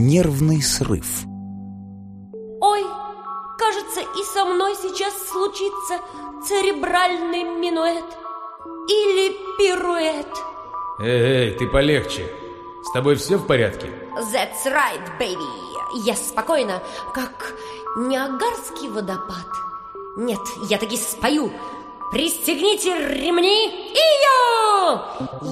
нервный срыв. Ой, кажется, и со мной сейчас случится церебральный минуэт или пируэт. Эй, эй, ты полегче. С тобой все в порядке? That's right, baby. Я спокойна, как Ниагарский водопад. Нет, я таки спою. Пристегните ремни и я!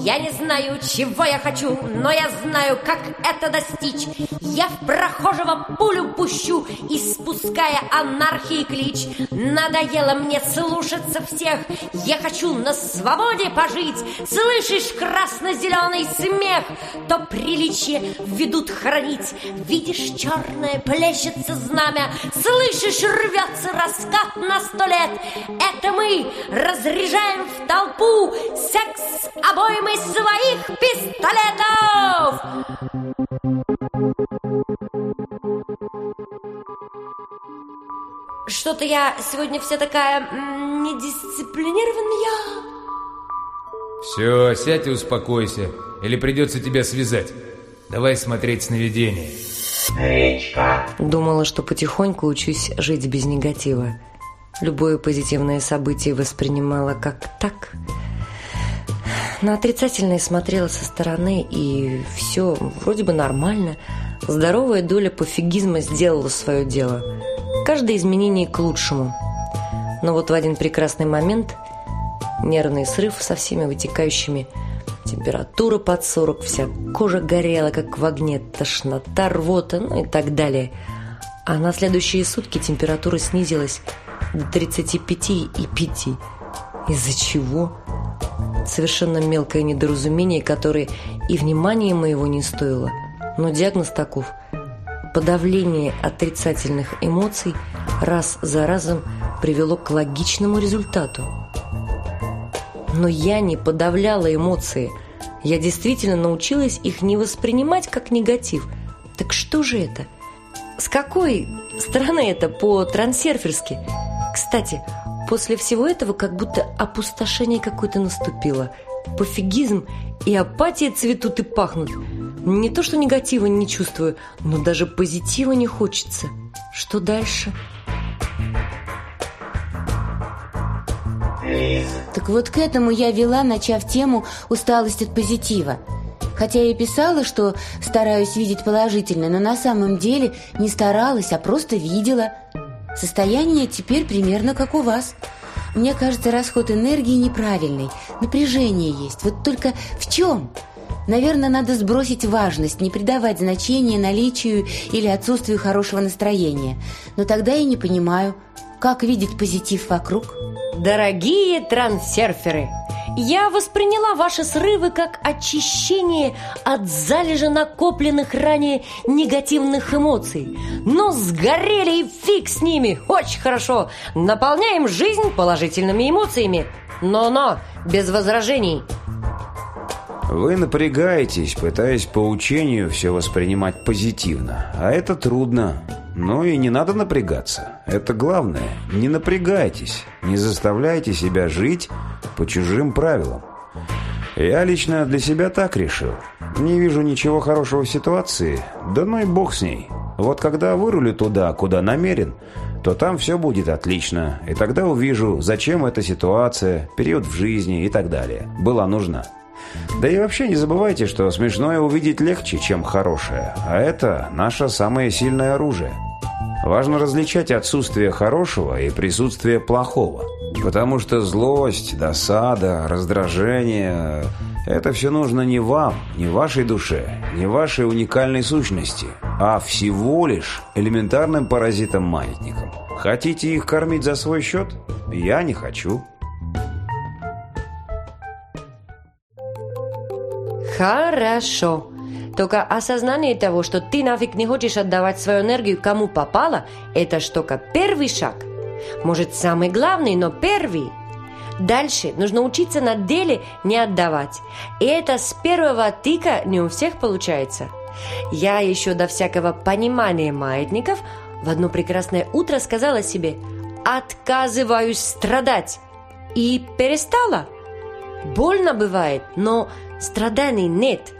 Я не знаю, чего я хочу, но я знаю, как это достичь. Я в прохожего пулю пущу, испуская анархии клич. Надоело мне слушаться всех, я хочу на свободе пожить. Слышишь красно-зеленый смех, то приличие ведут хранить. Видишь, черное плещется знамя, слышишь, рвется раскат на сто лет. Это мы, разряжаем в толпу секс обоим из своих пистолетов! Что-то я сегодня вся такая недисциплинированная. Все, сядь и успокойся, или придется тебя связать. Давай смотреть сновидение. Речка. Думала, что потихоньку учусь жить без негатива. Любое позитивное событие воспринимала как так. На отрицательное смотрела со стороны, и все вроде бы нормально. Здоровая доля пофигизма сделала свое дело. Каждое изменение к лучшему. Но вот в один прекрасный момент нервный срыв со всеми вытекающими температура под 40, вся кожа горела, как в огне, тошнота, рвота, ну и так далее. А на следующие сутки температура снизилась 35 и 5. Из-за чего? Совершенно мелкое недоразумение, которое и внимания моего не стоило. Но диагноз таков. Подавление отрицательных эмоций раз за разом привело к логичному результату. Но я не подавляла эмоции. Я действительно научилась их не воспринимать как негатив. Так что же это? С какой стороны это по-трансерферски? Кстати, после всего этого как будто опустошение какое-то наступило. Пофигизм и апатия цветут и пахнут. Не то, что негатива не чувствую, но даже позитива не хочется. Что дальше? Так вот к этому я вела, начав тему «Усталость от позитива». Хотя я писала, что стараюсь видеть положительное, но на самом деле не старалась, а просто видела. Состояние теперь примерно как у вас. Мне кажется, расход энергии неправильный. Напряжение есть. Вот только в чем? Наверное, надо сбросить важность, не придавать значения наличию или отсутствию хорошего настроения. Но тогда я не понимаю, как видеть позитив вокруг. Дорогие трансерферы! Я восприняла ваши срывы как очищение от залежа накопленных ранее негативных эмоций. Но сгорели и фиг с ними. Очень хорошо. Наполняем жизнь положительными эмоциями. Но-но, без возражений. Вы напрягаетесь, пытаясь по учению все воспринимать позитивно. А это трудно. Ну и не надо напрягаться. Это главное. Не напрягайтесь. Не заставляйте себя жить по чужим правилам. Я лично для себя так решил. Не вижу ничего хорошего в ситуации, да ну и бог с ней. Вот когда вырулю туда, куда намерен, то там все будет отлично, и тогда увижу, зачем эта ситуация, период в жизни и так далее была нужна. Да и вообще не забывайте, что смешное увидеть легче, чем хорошее, а это наше самое сильное оружие. Важно различать отсутствие хорошего и присутствие плохого – Потому что злость, досада, раздражение – это все нужно не вам, не вашей душе, не вашей уникальной сущности, а всего лишь элементарным паразитом-маятником. Хотите их кормить за свой счет? Я не хочу. Хорошо. Только осознание того, что ты нафиг не хочешь отдавать свою энергию кому попало, это штука первый шаг может, самый главный, но первый. Дальше нужно учиться на деле не отдавать. И это с первого тыка не у всех получается. Я еще до всякого понимания маятников в одно прекрасное утро сказала себе «Отказываюсь страдать!» и перестала. Больно бывает, но страданий нет.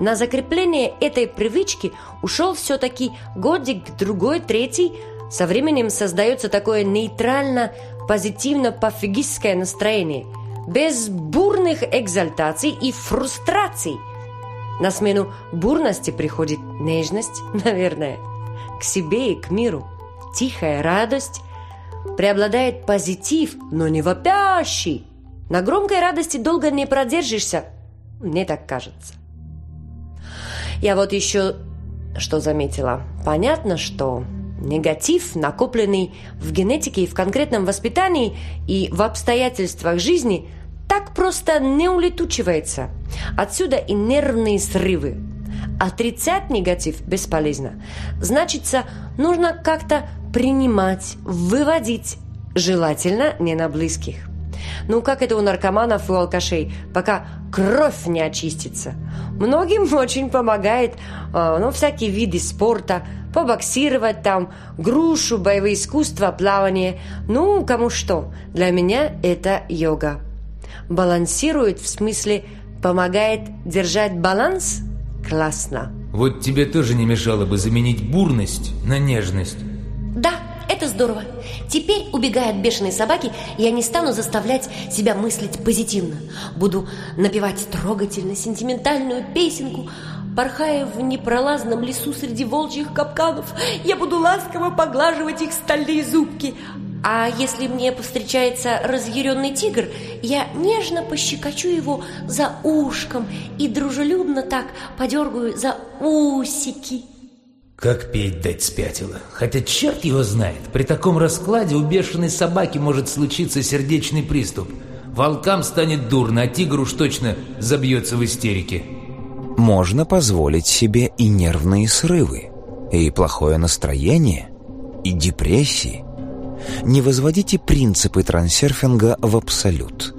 На закрепление этой привычки ушел все-таки годик, другой, третий – со временем создается такое нейтрально-позитивно-пофигистское настроение, без бурных экзальтаций и фрустраций. На смену бурности приходит нежность, наверное, к себе и к миру. Тихая радость, преобладает позитив, но не вопящий. На громкой радости долго не продержишься, мне так кажется. Я вот еще что заметила. Понятно, что негатив, накопленный в генетике и в конкретном воспитании и в обстоятельствах жизни, так просто не улетучивается. Отсюда и нервные срывы. Отрицать негатив бесполезно. Значится, нужно как-то принимать, выводить, желательно не на близких. Ну как это у наркоманов и у алкашей, пока кровь не очистится. Многим очень помогает а, ну, всякие виды спорта, побоксировать там, грушу, боевые искусства, плавание. Ну, кому что. Для меня это йога. Балансирует в смысле помогает держать баланс? Классно. Вот тебе тоже не мешало бы заменить бурность на нежность. Да, это здорово. Теперь, убегая от бешеной собаки, я не стану заставлять себя мыслить позитивно. Буду напевать трогательно-сентиментальную песенку, порхая в непролазном лесу среди волчьих капканов. Я буду ласково поглаживать их стальные зубки. А если мне повстречается разъяренный тигр, я нежно пощекочу его за ушком и дружелюбно так подергаю за усики. Как петь дать спятила? Хотя черт его знает, при таком раскладе у бешеной собаки может случиться сердечный приступ. Волкам станет дурно, а тигр уж точно забьется в истерике. Можно позволить себе и нервные срывы, и плохое настроение, и депрессии. Не возводите принципы трансерфинга в абсолют.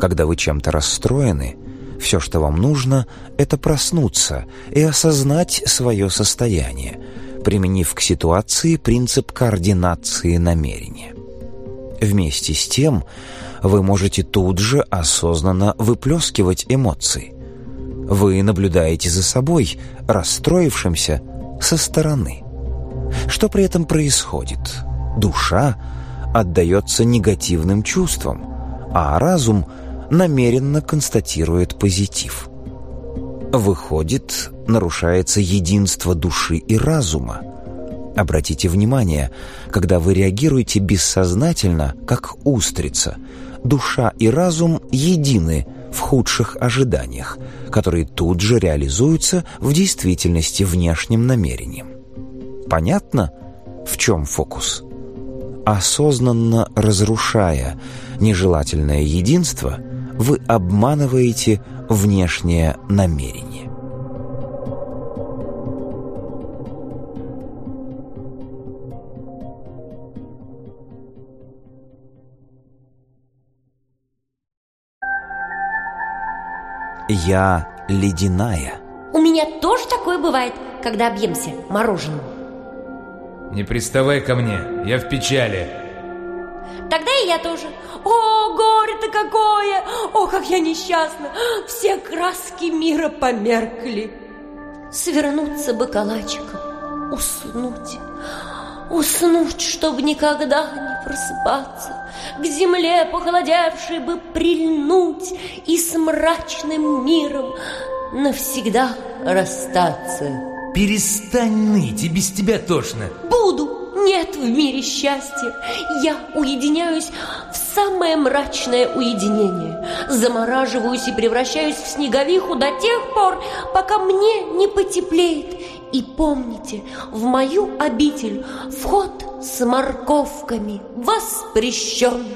Когда вы чем-то расстроены, все, что вам нужно, это проснуться и осознать свое состояние, применив к ситуации принцип координации намерения. Вместе с тем, вы можете тут же осознанно выплескивать эмоции. Вы наблюдаете за собой, расстроившимся, со стороны. Что при этом происходит? Душа отдается негативным чувствам, а разум – намеренно констатирует позитив. Выходит, нарушается единство души и разума. Обратите внимание, когда вы реагируете бессознательно, как устрица, душа и разум едины в худших ожиданиях, которые тут же реализуются в действительности внешним намерением. Понятно, в чем фокус? Осознанно разрушая нежелательное единство – вы обманываете внешнее намерение. Я ледяная. У меня тоже такое бывает, когда объемся мороженым. Не приставай ко мне, я в печали. Тогда и я тоже. О, горе-то какое! О, как я несчастна! Все краски мира померкли. Свернуться бы калачиком, уснуть, уснуть, чтобы никогда не просыпаться, к земле похолодевшей бы прильнуть и с мрачным миром навсегда расстаться. Перестань ныть, и без тебя тошно. Буду, нет в мире счастья. Я уединяюсь в самое мрачное уединение. Замораживаюсь и превращаюсь в снеговиху до тех пор, пока мне не потеплеет. И помните, в мою обитель вход с морковками воспрещен.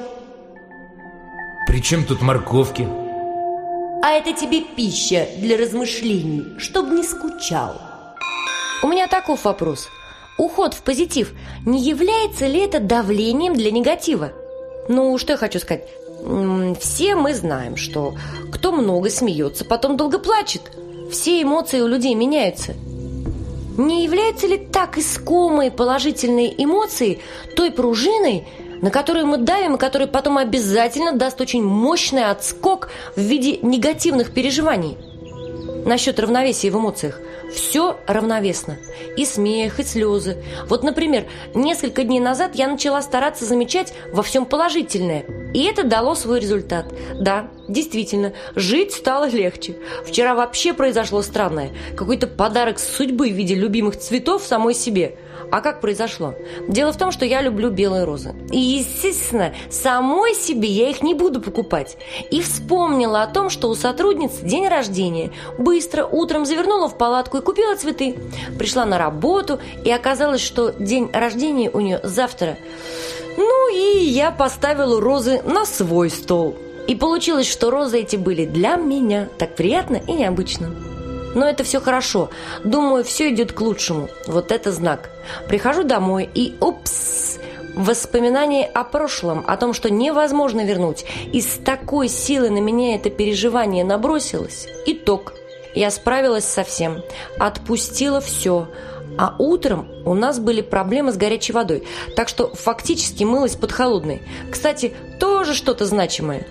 При чем тут морковки? А это тебе пища для размышлений, чтобы не скучал. У меня таков вопрос – уход в позитив не является ли это давлением для негатива? Ну, что я хочу сказать. Все мы знаем, что кто много смеется, потом долго плачет. Все эмоции у людей меняются. Не является ли так искомые положительные эмоции той пружиной, на которую мы давим и которая потом обязательно даст очень мощный отскок в виде негативных переживаний? Насчет равновесия в эмоциях – все равновесно. И смех, и слезы. Вот, например, несколько дней назад я начала стараться замечать во всем положительное. И это дало свой результат. Да, действительно, жить стало легче. Вчера вообще произошло странное. Какой-то подарок судьбы в виде любимых цветов самой себе – а как произошло? Дело в том, что я люблю белые розы. И, естественно, самой себе я их не буду покупать. И вспомнила о том, что у сотрудницы день рождения. Быстро утром завернула в палатку и купила цветы. Пришла на работу, и оказалось, что день рождения у нее завтра. Ну и я поставила розы на свой стол. И получилось, что розы эти были для меня. Так приятно и необычно. Но это все хорошо. Думаю, все идет к лучшему. Вот это знак. Прихожу домой и упс! Воспоминание о прошлом, о том, что невозможно вернуть. И с такой силы на меня это переживание набросилось. Итог. Я справилась со всем. Отпустила все. А утром у нас были проблемы с горячей водой, так что фактически мылась под холодной. Кстати, тоже что-то значимое.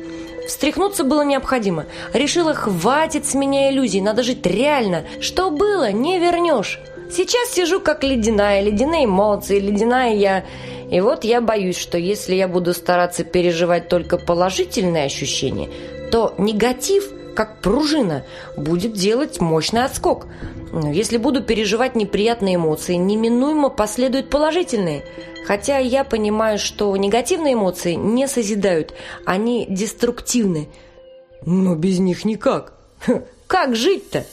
Встряхнуться было необходимо. Решила, хватит с меня иллюзий, надо жить реально. Что было, не вернешь. Сейчас сижу как ледяная, ледяные эмоции, ледяная я. И вот я боюсь, что если я буду стараться переживать только положительные ощущения, то негатив – как пружина, будет делать мощный отскок. Если буду переживать неприятные эмоции, неминуемо последуют положительные. Хотя я понимаю, что негативные эмоции не созидают, они деструктивны. Но без них никак. Хм, как жить-то?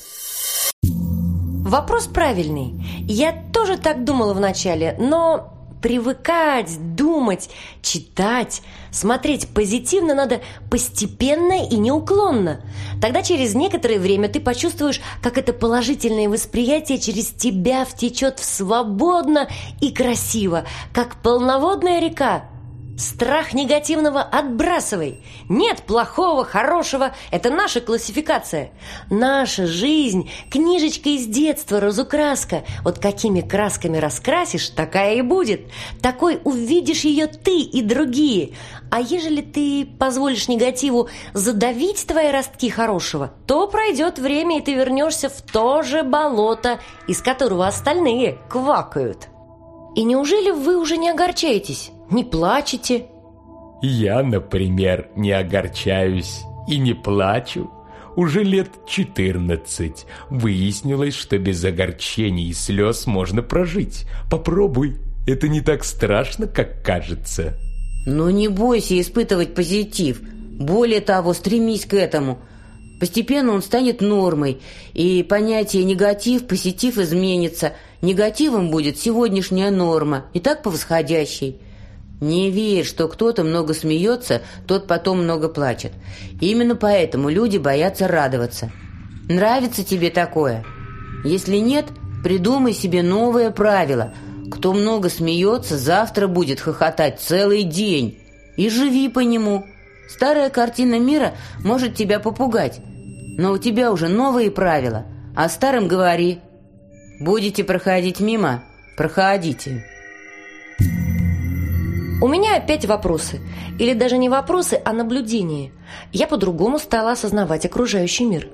Вопрос правильный. Я тоже так думала вначале, но привыкать, думать, читать, смотреть позитивно надо постепенно и неуклонно. Тогда через некоторое время ты почувствуешь, как это положительное восприятие через тебя втечет в свободно и красиво, как полноводная река Страх негативного отбрасывай. Нет плохого, хорошего. Это наша классификация. Наша жизнь – книжечка из детства, разукраска. Вот какими красками раскрасишь, такая и будет. Такой увидишь ее ты и другие. А ежели ты позволишь негативу задавить твои ростки хорошего, то пройдет время, и ты вернешься в то же болото, из которого остальные квакают. И неужели вы уже не огорчаетесь? не плачете?» «Я, например, не огорчаюсь и не плачу. Уже лет 14 выяснилось, что без огорчений и слез можно прожить. Попробуй, это не так страшно, как кажется». «Но не бойся испытывать позитив. Более того, стремись к этому». Постепенно он станет нормой, и понятие негатив, позитив изменится. Негативом будет сегодняшняя норма, и так по восходящей. Не верь, что кто-то много смеется, тот потом много плачет. Именно поэтому люди боятся радоваться. Нравится тебе такое? Если нет, придумай себе новое правило. Кто много смеется, завтра будет хохотать целый день. И живи по нему. Старая картина мира может тебя попугать, но у тебя уже новые правила. А старым говори. Будете проходить мимо? Проходите. У меня опять вопросы. Или даже не вопросы, а наблюдения. Я по-другому стала осознавать окружающий мир.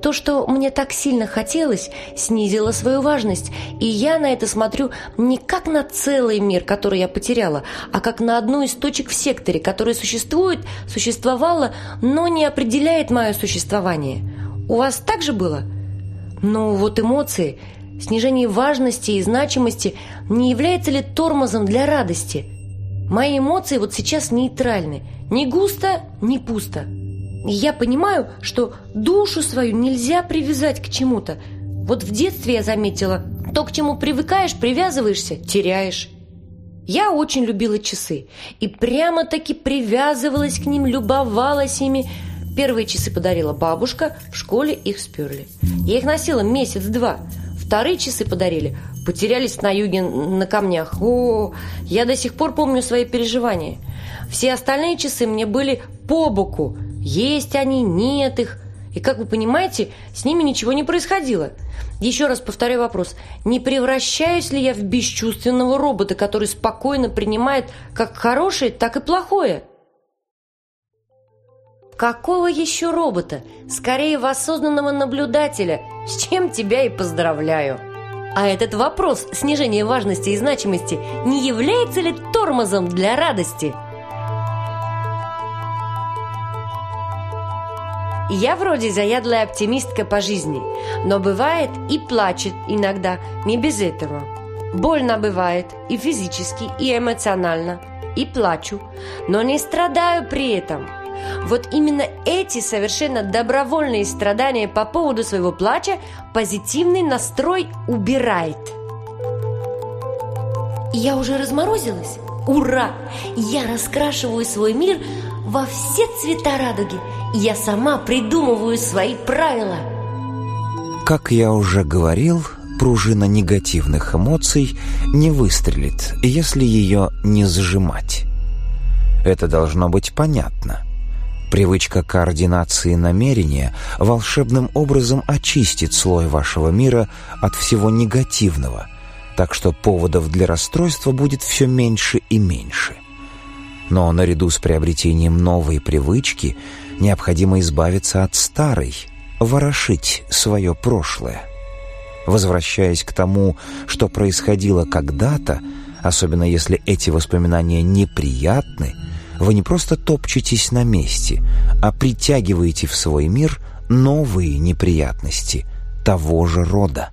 То, что мне так сильно хотелось, снизило свою важность. И я на это смотрю не как на целый мир, который я потеряла, а как на одну из точек в секторе, которая существует, существовала, но не определяет мое существование. У вас так же было? Ну вот эмоции, снижение важности и значимости не является ли тормозом для радости – Мои эмоции вот сейчас нейтральны. Ни густо, ни пусто. Я понимаю, что душу свою нельзя привязать к чему-то. Вот в детстве я заметила, то, к чему привыкаешь, привязываешься, теряешь. Я очень любила часы и прямо-таки привязывалась к ним, любовалась ими. Первые часы подарила бабушка, в школе их сперли. Я их носила месяц-два. Вторые часы подарили потерялись на юге на камнях. О, я до сих пор помню свои переживания. Все остальные часы мне были по боку. Есть они, нет их. И, как вы понимаете, с ними ничего не происходило. Еще раз повторяю вопрос. Не превращаюсь ли я в бесчувственного робота, который спокойно принимает как хорошее, так и плохое? Какого еще робота? Скорее, в осознанного наблюдателя. С чем тебя и поздравляю. А этот вопрос снижения важности и значимости не является ли тормозом для радости? Я вроде заядлая оптимистка по жизни, но бывает и плачет иногда, не без этого. Больно бывает и физически, и эмоционально, и плачу, но не страдаю при этом – вот именно эти совершенно добровольные страдания по поводу своего плача позитивный настрой убирает. Я уже разморозилась. Ура! Я раскрашиваю свой мир во все цвета радуги. Я сама придумываю свои правила. Как я уже говорил, пружина негативных эмоций не выстрелит, если ее не сжимать. Это должно быть понятно. Привычка координации намерения волшебным образом очистит слой вашего мира от всего негативного, так что поводов для расстройства будет все меньше и меньше. Но наряду с приобретением новой привычки необходимо избавиться от старой, ворошить свое прошлое. Возвращаясь к тому, что происходило когда-то, особенно если эти воспоминания неприятны – вы не просто топчетесь на месте, а притягиваете в свой мир новые неприятности того же рода.